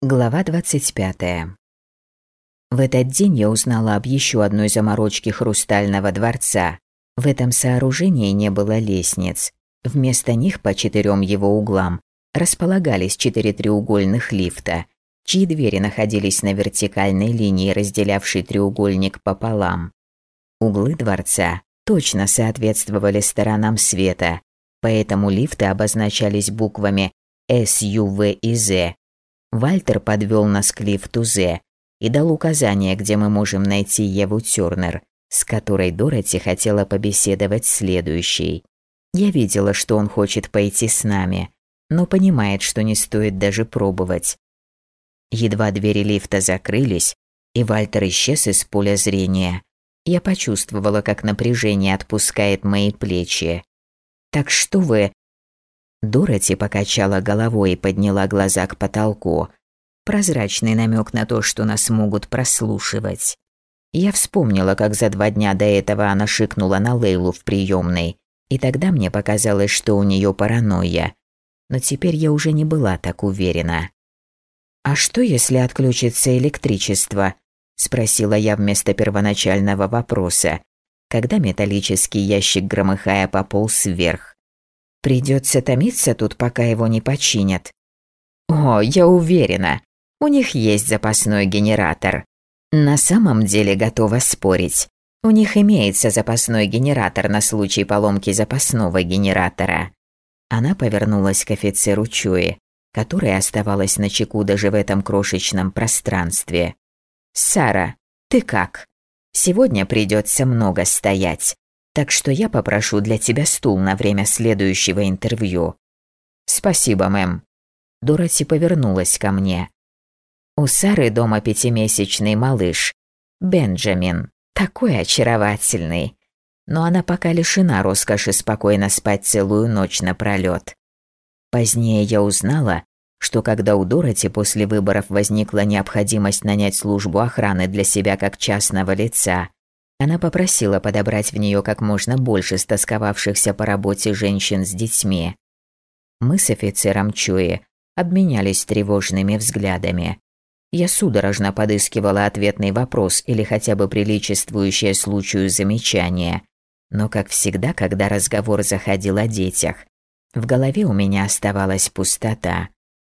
Глава 25. В этот день я узнала об еще одной заморочке Хрустального дворца. В этом сооружении не было лестниц. Вместо них по четырем его углам располагались четыре треугольных лифта, чьи двери находились на вертикальной линии, разделявшей треугольник пополам. Углы дворца точно соответствовали сторонам света, поэтому лифты обозначались буквами S, U, V и Z, Вальтер подвел нас к лифту З и дал указание, где мы можем найти Еву Тёрнер, с которой Дороти хотела побеседовать следующей. Я видела, что он хочет пойти с нами, но понимает, что не стоит даже пробовать. Едва двери лифта закрылись, и Вальтер исчез из поля зрения, я почувствовала, как напряжение отпускает мои плечи. «Так что вы...» Дороти покачала головой и подняла глаза к потолку. Прозрачный намек на то, что нас могут прослушивать. Я вспомнила, как за два дня до этого она шикнула на Лейлу в приемной, и тогда мне показалось, что у нее паранойя. Но теперь я уже не была так уверена. «А что, если отключится электричество?» – спросила я вместо первоначального вопроса, когда металлический ящик, громыхая, пополз вверх. Придется томиться тут, пока его не починят. О, я уверена, у них есть запасной генератор. На самом деле готова спорить. У них имеется запасной генератор на случай поломки запасного генератора. Она повернулась к офицеру Чуи, которая оставалась на чеку даже в этом крошечном пространстве. «Сара, ты как? Сегодня придется много стоять. Так что я попрошу для тебя стул на время следующего интервью. Спасибо, мэм. Дороти повернулась ко мне. У Сары дома пятимесячный малыш. Бенджамин. Такой очаровательный. Но она пока лишена роскоши спокойно спать целую ночь напролёт. Позднее я узнала, что когда у Дороти после выборов возникла необходимость нанять службу охраны для себя как частного лица, она попросила подобрать в нее как можно больше стосковавшихся по работе женщин с детьми. Мы с офицером Чуи обменялись тревожными взглядами. Я судорожно подыскивала ответный вопрос или хотя бы приличествующее случаю замечание. Но, как всегда, когда разговор заходил о детях, в голове у меня оставалась пустота.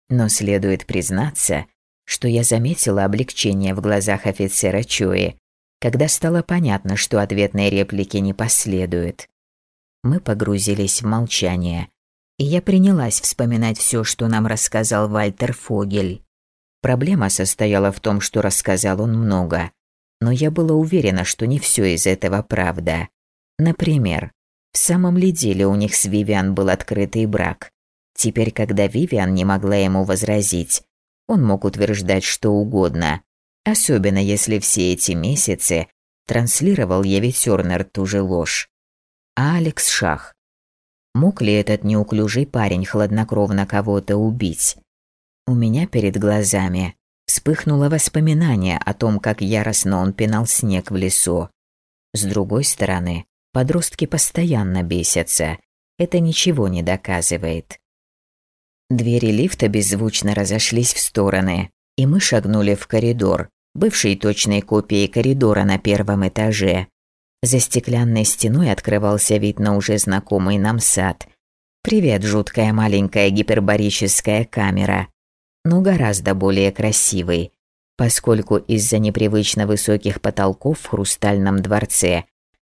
Но следует признаться, что я заметила облегчение в глазах офицера Чуи, когда стало понятно, что ответной реплики не последует. Мы погрузились в молчание, и я принялась вспоминать все, что нам рассказал Вальтер Фогель. Проблема состояла в том, что рассказал он много, но я была уверена, что не все из этого правда. Например, в самом ли деле у них с Вивиан был открытый брак? Теперь, когда Вивиан не могла ему возразить, он мог утверждать что угодно, Особенно если все эти месяцы транслировал Еви Тёрнер ту же ложь. А Алекс Шах. Мог ли этот неуклюжий парень хладнокровно кого-то убить? У меня перед глазами вспыхнуло воспоминание о том, как яростно он пинал снег в лесу. С другой стороны, подростки постоянно бесятся. Это ничего не доказывает. Двери лифта беззвучно разошлись в стороны, и мы шагнули в коридор, бывшей точной копией коридора на первом этаже. За стеклянной стеной открывался вид на уже знакомый нам сад. Привет, жуткая маленькая гипербарическая камера. Но гораздо более красивый, поскольку из-за непривычно высоких потолков в хрустальном дворце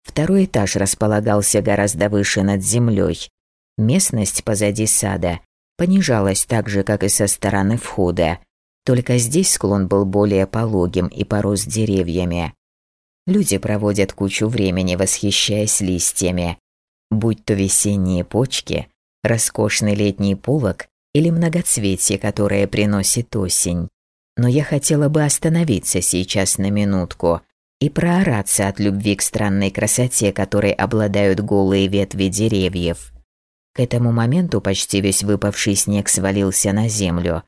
второй этаж располагался гораздо выше над землей. Местность позади сада понижалась так же, как и со стороны входа. Только здесь склон был более пологим и порос деревьями. Люди проводят кучу времени, восхищаясь листьями. Будь то весенние почки, роскошный летний полог или многоцветие, которое приносит осень. Но я хотела бы остановиться сейчас на минутку и проораться от любви к странной красоте, которой обладают голые ветви деревьев. К этому моменту почти весь выпавший снег свалился на землю,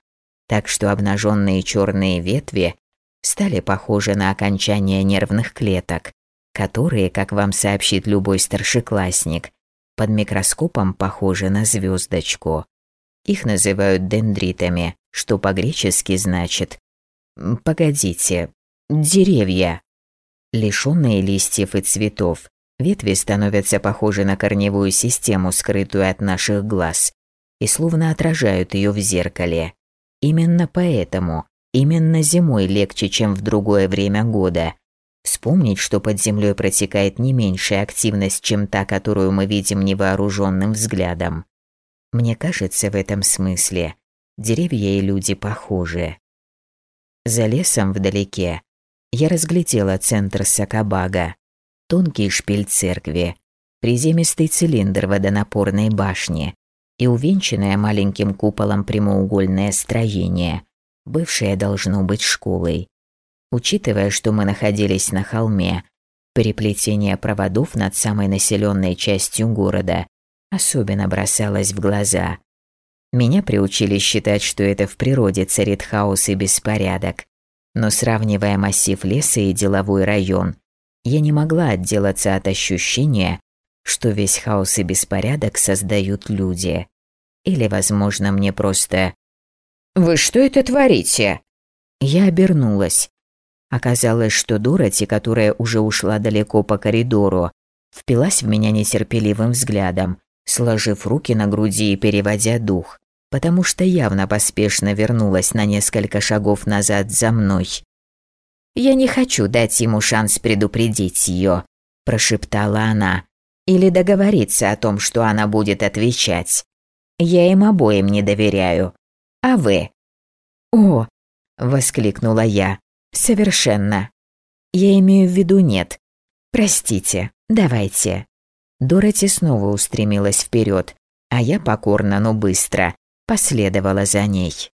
так что обнаженные черные ветви стали похожи на окончания нервных клеток, которые, как вам сообщит любой старшеклассник, под микроскопом похожи на звездочку. Их называют дендритами, что по-гречески значит «погодите, деревья». Лишенные листьев и цветов, ветви становятся похожи на корневую систему, скрытую от наших глаз, и словно отражают ее в зеркале. Именно поэтому, именно зимой легче, чем в другое время года. Вспомнить, что под землей протекает не меньшая активность, чем та, которую мы видим невооруженным взглядом. Мне кажется, в этом смысле деревья и люди похожи. За лесом вдалеке я разглядела центр Сакабага, тонкий шпиль церкви, приземистый цилиндр водонапорной башни и увенчанное маленьким куполом прямоугольное строение, бывшее должно быть школой. Учитывая, что мы находились на холме, переплетение проводов над самой населенной частью города особенно бросалось в глаза. Меня приучили считать, что это в природе царит хаос и беспорядок, но сравнивая массив леса и деловой район, я не могла отделаться от ощущения, что весь хаос и беспорядок создают люди. Или, возможно, мне просто... «Вы что это творите?» Я обернулась. Оказалось, что Дороти, которая уже ушла далеко по коридору, впилась в меня нетерпеливым взглядом, сложив руки на груди и переводя дух потому что явно поспешно вернулась на несколько шагов назад за мной. «Я не хочу дать ему шанс предупредить ее», – прошептала она, – «или договориться о том, что она будет отвечать. Я им обоим не доверяю. А вы?» «О!» – воскликнула я. «Совершенно. Я имею в виду нет. Простите, давайте». Дороти снова устремилась вперед, а я покорно, но быстро, последовала за ней.